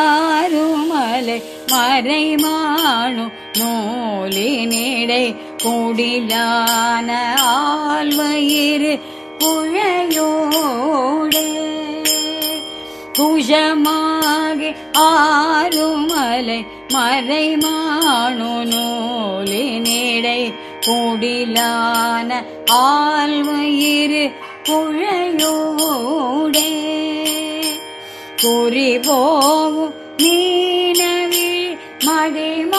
குஷமாகியாருமலை மறைமானு நூலினிடை குடிலான ஆழ்வயிறு குழையோடு குஷமாகி ஆறுமலை மறைமானு நூலினிடை குடிலான ஆழ்வயிறு குழையோடே കുറിപോവു നീലവിൽ മതിമാമുകാരുമല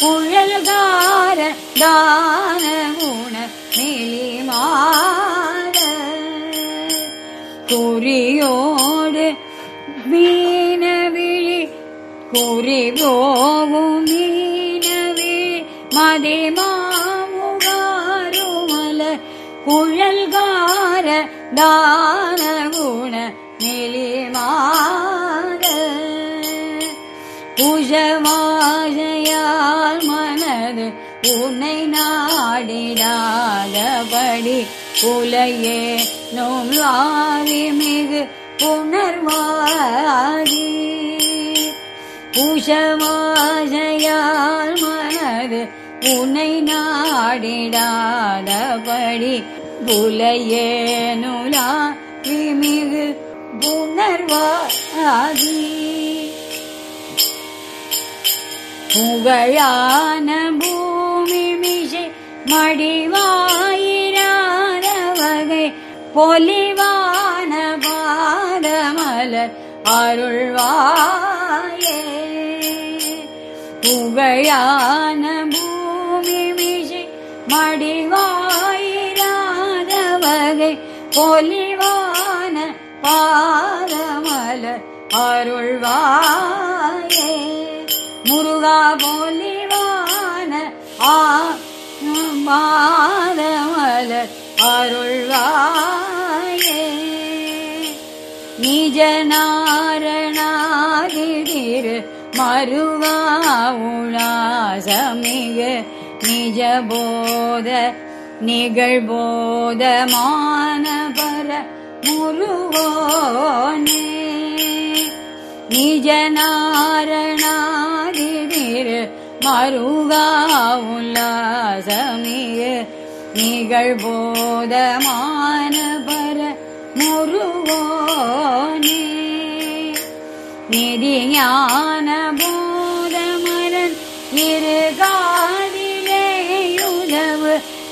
പുഴൽകാര ദാനഗുണ നീലിമാര കുറിയോട് മീനവിളി കുറിപോവു മീനവിളി മതിമാമുകാരുമല പുഴൽകാര தானகுண மதிமாமுகாருமலர் குழல்கார மனது உன்னை நாடிடாதபடி புலையே நோம் நோம்லாவி மிகு புணர்வாதி புஷவாசையால் மனது உன்னை நாடிடாதபடி புலையேனுலா நுலாவி புணர்வாதி. புகழான பூமி மிஷை மடிவாயிரான வகை பொலிவான பாதமலர் அருள்வாயே. புகழான பூமி மிஷை மடிவாயிரான வகை பொலிவான பாதமல அருள்வாயே. முருகா பொலிவான பாதமல அருள்வாயே. நிஜநாரணாதிரு மருவா உலாசமிக நிஜபோத நிகழ்போதமான முருவோனே முருகோனே. மருகா உல்லாசமிக நிகழ்போதமான முருவோனே முருகோனே. நிதி ஞான போதமரன் இரு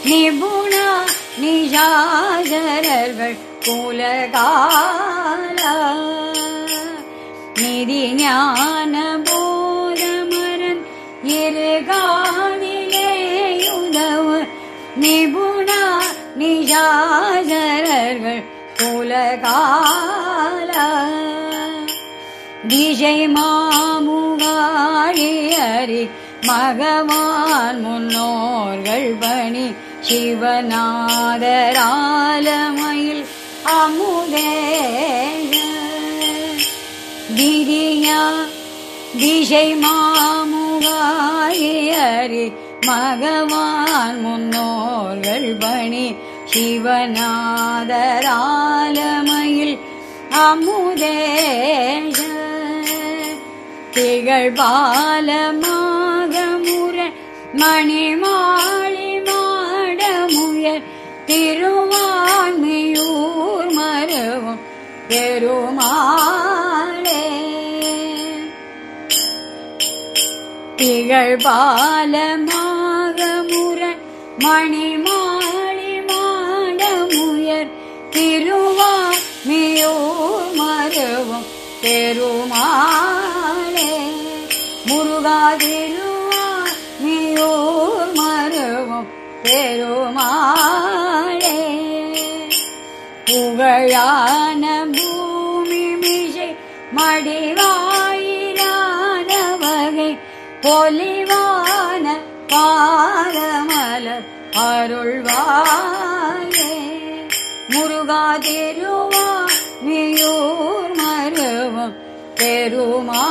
நிபுணா நிஷாசரர்கள் குலகால நிதி ஞான போதமரன் இரு காதிலேயுதவு நிபுணா நிஷாசரர்கள் குலகால திசை மாமுகாழியரி மகவான் முன்னோர்கள் பணி சிவநாதராலமயில் அமுதேய திரியா திசை மாமுகாழியரி மகவான் முன்னோர்கள் பணி சிவநாதராலமயில் அமுதேய திகழ் பாலமாக முர மணிமாளிமா முயல் திருவான்மையூர் மரவும் பெருமாளே. திகழ் பாலமாக முரண் மணிமாளி மாட மாடமுயர் திருவான்மையூர் மரவும் பெருமாளே. முருகா திருவான்மியூர் மருவும் பெருமாளே புகழான பூமி மிசை மடிவாயிரான வகை பொலிவான பாதமலர் அருள்வாயே முருகா திருவா மியூர் மருவும் பெருமா